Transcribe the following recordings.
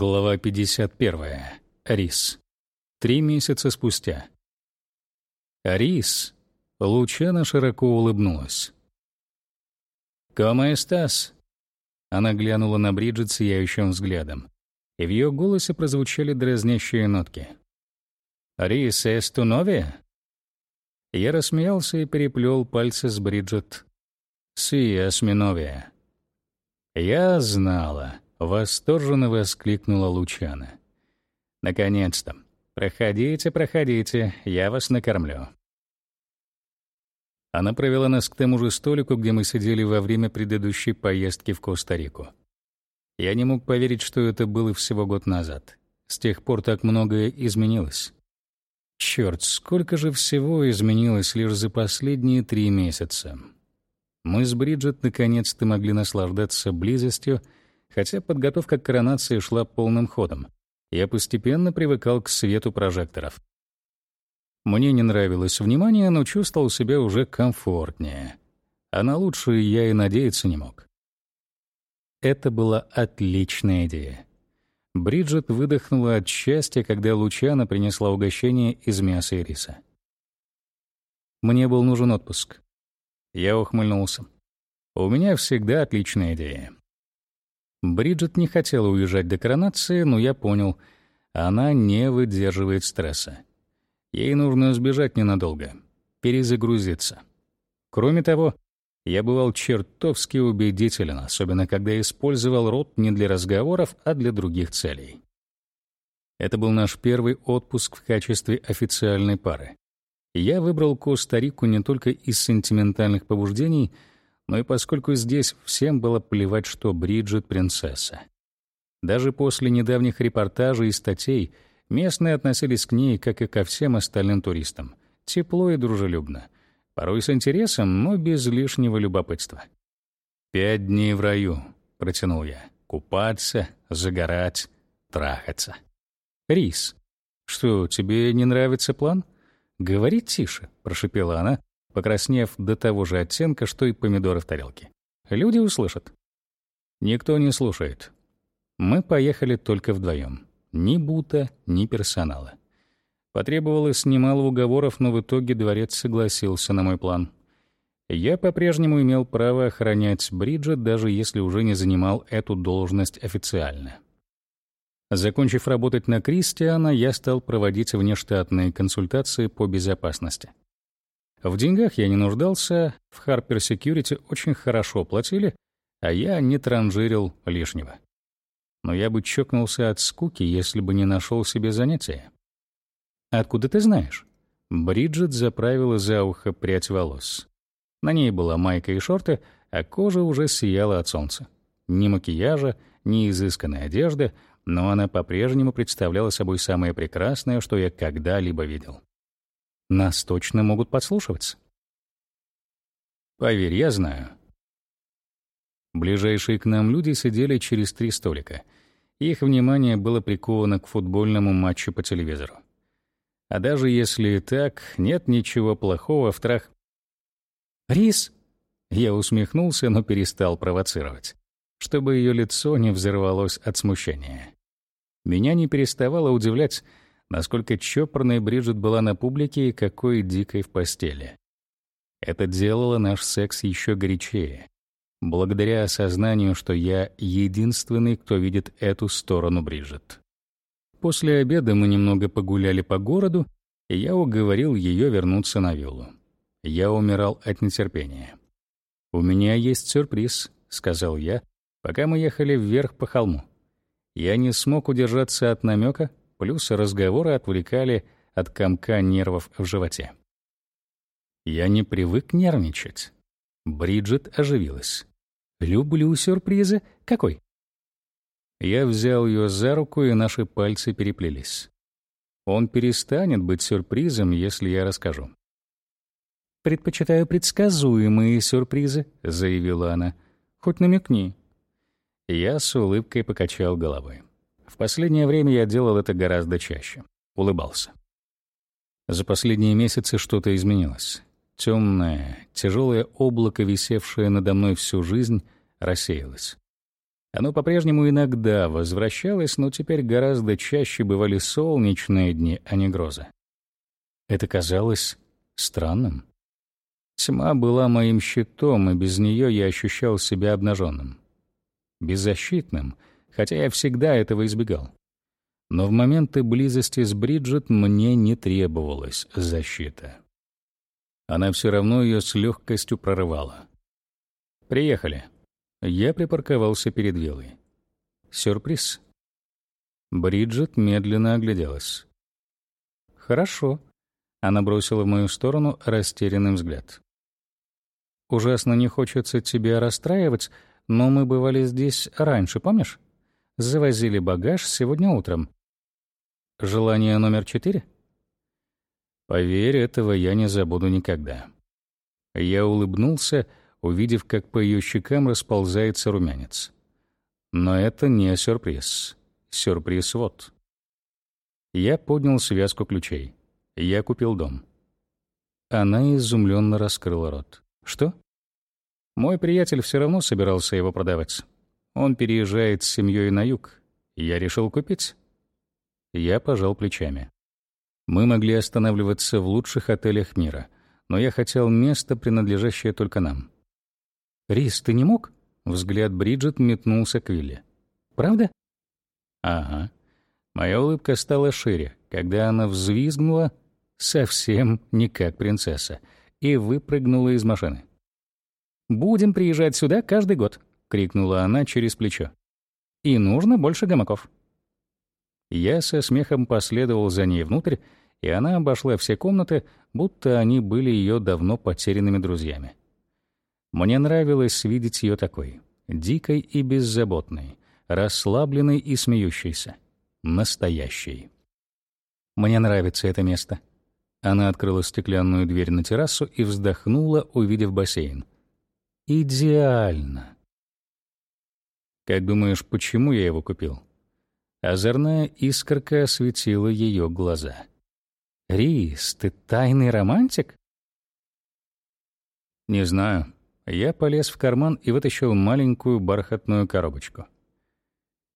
Глава 51. Рис. Три месяца спустя. Рис. Лучана широко улыбнулась. «Кома эстас?» Она глянула на Бриджит сияющим взглядом, и в ее голосе прозвучали дразнящие нотки. «Рис эсту новия?» Я рассмеялся и переплел пальцы с Бриджит. «Си осминовия». Я знала. Восторженно воскликнула Лучана. «Наконец-то! Проходите, проходите, я вас накормлю». Она провела нас к тому же столику, где мы сидели во время предыдущей поездки в Коста-Рику. Я не мог поверить, что это было всего год назад. С тех пор так многое изменилось. Черт, сколько же всего изменилось лишь за последние три месяца. Мы с Бриджит наконец-то могли наслаждаться близостью, хотя подготовка к коронации шла полным ходом. Я постепенно привыкал к свету прожекторов. Мне не нравилось внимание, но чувствовал себя уже комфортнее. А на лучшее я и надеяться не мог. Это была отличная идея. Бриджит выдохнула от счастья, когда Лучана принесла угощение из мяса и риса. Мне был нужен отпуск. Я ухмыльнулся. У меня всегда отличная идея. Бриджит не хотела уезжать до коронации, но я понял, она не выдерживает стресса. Ей нужно сбежать ненадолго, перезагрузиться. Кроме того, я бывал чертовски убедителен, особенно когда использовал рот не для разговоров, а для других целей. Это был наш первый отпуск в качестве официальной пары. Я выбрал Коста-Рику не только из сентиментальных побуждений — но и поскольку здесь всем было плевать, что Бриджит — принцесса. Даже после недавних репортажей и статей местные относились к ней, как и ко всем остальным туристам, тепло и дружелюбно, порой с интересом, но без лишнего любопытства. «Пять дней в раю», — протянул я. «Купаться, загорать, трахаться». «Рис, что, тебе не нравится план?» «Говори тише», — прошипела она, покраснев до того же оттенка, что и помидоры в тарелке. Люди услышат. Никто не слушает. Мы поехали только вдвоем. Ни бута, ни персонала. Потребовалось немало уговоров, но в итоге дворец согласился на мой план. Я по-прежнему имел право охранять Бриджит, даже если уже не занимал эту должность официально. Закончив работать на Кристиана, я стал проводить внештатные консультации по безопасности. В деньгах я не нуждался, в Harper Security очень хорошо платили, а я не транжирил лишнего. Но я бы чокнулся от скуки, если бы не нашел себе занятия. «Откуда ты знаешь?» Бриджит заправила за ухо прядь волос. На ней была майка и шорты, а кожа уже сияла от солнца. Ни макияжа, ни изысканной одежды, но она по-прежнему представляла собой самое прекрасное, что я когда-либо видел. Нас точно могут подслушиваться. Поверь, я знаю. Ближайшие к нам люди сидели через три столика. Их внимание было приковано к футбольному матчу по телевизору. А даже если и так, нет ничего плохого в трах... «Рис!» Я усмехнулся, но перестал провоцировать, чтобы ее лицо не взорвалось от смущения. Меня не переставало удивлять, насколько чопорной Бриджит была на публике и какой дикой в постели. Это делало наш секс еще горячее, благодаря осознанию, что я единственный, кто видит эту сторону Бриджит. После обеда мы немного погуляли по городу, и я уговорил ее вернуться на виллу. Я умирал от нетерпения. «У меня есть сюрприз», — сказал я, пока мы ехали вверх по холму. Я не смог удержаться от намека, плюс разговоры отвлекали от комка нервов в животе. Я не привык нервничать. Бриджит оживилась. «Люблю сюрпризы. Какой?» Я взял ее за руку, и наши пальцы переплелись. Он перестанет быть сюрпризом, если я расскажу. «Предпочитаю предсказуемые сюрпризы», — заявила она. «Хоть намекни». Я с улыбкой покачал головой. В последнее время я делал это гораздо чаще. Улыбался. За последние месяцы что-то изменилось. Темное, тяжелое облако, висевшее надо мной всю жизнь, рассеялось. Оно по-прежнему иногда возвращалось, но теперь гораздо чаще бывали солнечные дни, а не грозы. Это казалось странным. Тьма была моим щитом, и без нее я ощущал себя обнаженным, беззащитным, хотя я всегда этого избегал. Но в моменты близости с Бриджит мне не требовалась защита. Она все равно ее с легкостью прорывала. «Приехали». Я припарковался перед виллой. Сюрприз. Бриджит медленно огляделась. «Хорошо». Она бросила в мою сторону растерянный взгляд. «Ужасно не хочется тебя расстраивать, но мы бывали здесь раньше, помнишь? Завозили багаж сегодня утром. Желание номер четыре?» Поверь, этого я не забуду никогда. Я улыбнулся, увидев, как по ее щекам расползается румянец. Но это не сюрприз. Сюрприз вот. Я поднял связку ключей. Я купил дом. Она изумленно раскрыла рот. Что? Мой приятель все равно собирался его продавать. Он переезжает с семьей на юг. Я решил купить. Я пожал плечами. Мы могли останавливаться в лучших отелях мира, но я хотел место, принадлежащее только нам. «Рис, ты не мог?» Взгляд Бриджит метнулся к Вилле. «Правда?» «Ага». Моя улыбка стала шире, когда она взвизгнула, совсем не как принцесса, и выпрыгнула из машины. «Будем приезжать сюда каждый год», — крикнула она через плечо. «И нужно больше гамаков». Я со смехом последовал за ней внутрь, и она обошла все комнаты, будто они были ее давно потерянными друзьями. Мне нравилось видеть ее такой, дикой и беззаботной, расслабленной и смеющейся, настоящей. Мне нравится это место. Она открыла стеклянную дверь на террасу и вздохнула, увидев бассейн. Идеально. Как думаешь, почему я его купил? Озорная искорка осветила ее глаза. «Рис, ты тайный романтик?» «Не знаю». Я полез в карман и вытащил маленькую бархатную коробочку.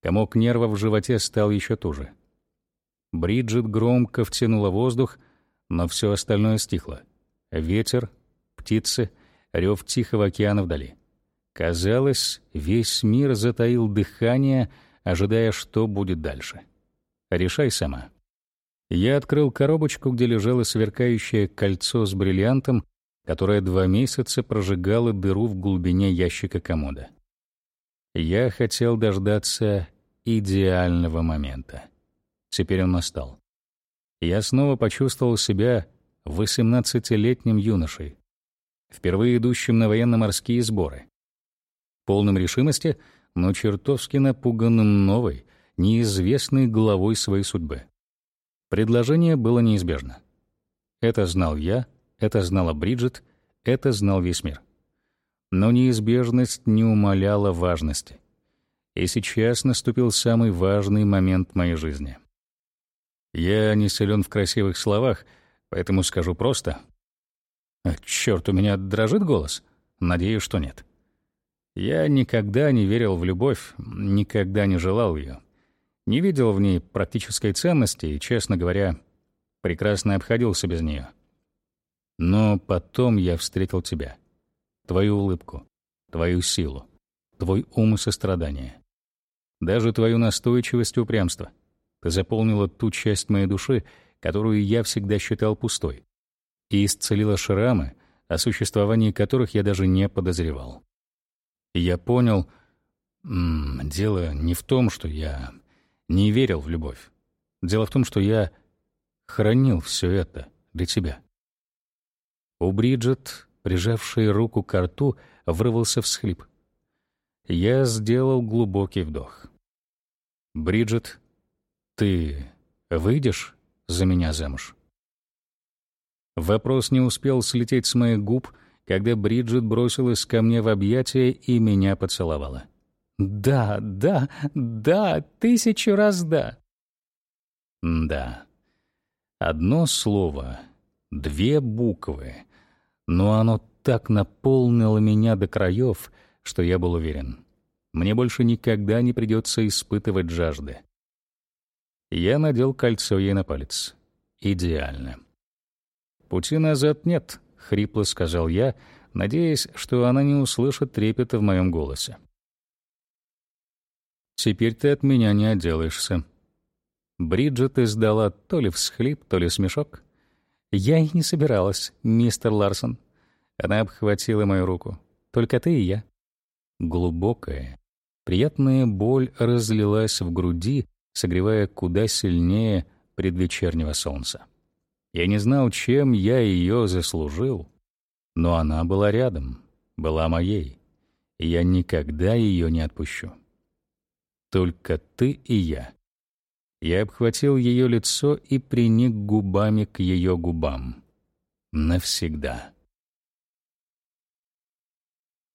Комок нервов в животе стал еще туже. Бриджит громко втянула воздух, но все остальное стихло. Ветер, птицы, рев Тихого океана вдали. Казалось, весь мир затаил дыхание — ожидая, что будет дальше. Решай сама. Я открыл коробочку, где лежало сверкающее кольцо с бриллиантом, которое два месяца прожигало дыру в глубине ящика комода. Я хотел дождаться идеального момента. Теперь он настал. Я снова почувствовал себя восемнадцатилетним юношей, впервые идущим на военно-морские сборы. Полным решимости — но чертовски напуганным новой, неизвестной главой своей судьбы. Предложение было неизбежно. Это знал я, это знала Бриджит, это знал весь мир. Но неизбежность не умаляла важности. И сейчас наступил самый важный момент моей жизни. Я не силен в красивых словах, поэтому скажу просто. А, Черт, у меня дрожит голос. Надеюсь, что нет. Я никогда не верил в любовь, никогда не желал ее. Не видел в ней практической ценности и, честно говоря, прекрасно обходился без нее. Но потом я встретил тебя. Твою улыбку, твою силу, твой ум и сострадание. Даже твою настойчивость и упрямство. Ты заполнила ту часть моей души, которую я всегда считал пустой, и исцелила шрамы, о существовании которых я даже не подозревал. Я понял, м -м, дело не в том, что я не верил в любовь. Дело в том, что я хранил все это для тебя. У Бриджит, прижавшей руку к рту, вырвался всхлип. Я сделал глубокий вдох. «Бриджит, ты выйдешь за меня замуж?» Вопрос не успел слететь с моих губ, когда Бриджит бросилась ко мне в объятия и меня поцеловала. «Да, да, да, тысячу раз да». «Да». Одно слово, две буквы, но оно так наполнило меня до краев, что я был уверен. Мне больше никогда не придется испытывать жажды. Я надел кольцо ей на палец. Идеально. «Пути назад нет», — хрипло сказал я, надеясь, что она не услышит трепета в моем голосе. «Теперь ты от меня не отделаешься». Бриджит издала то ли всхлип, то ли смешок. «Я и не собиралась, мистер Ларсон». Она обхватила мою руку. «Только ты и я». Глубокая, приятная боль разлилась в груди, согревая куда сильнее предвечернего солнца. Я не знал, чем я ее заслужил, но она была рядом, была моей, и я никогда ее не отпущу. Только ты и я. Я обхватил ее лицо и приник губами к ее губам. Навсегда.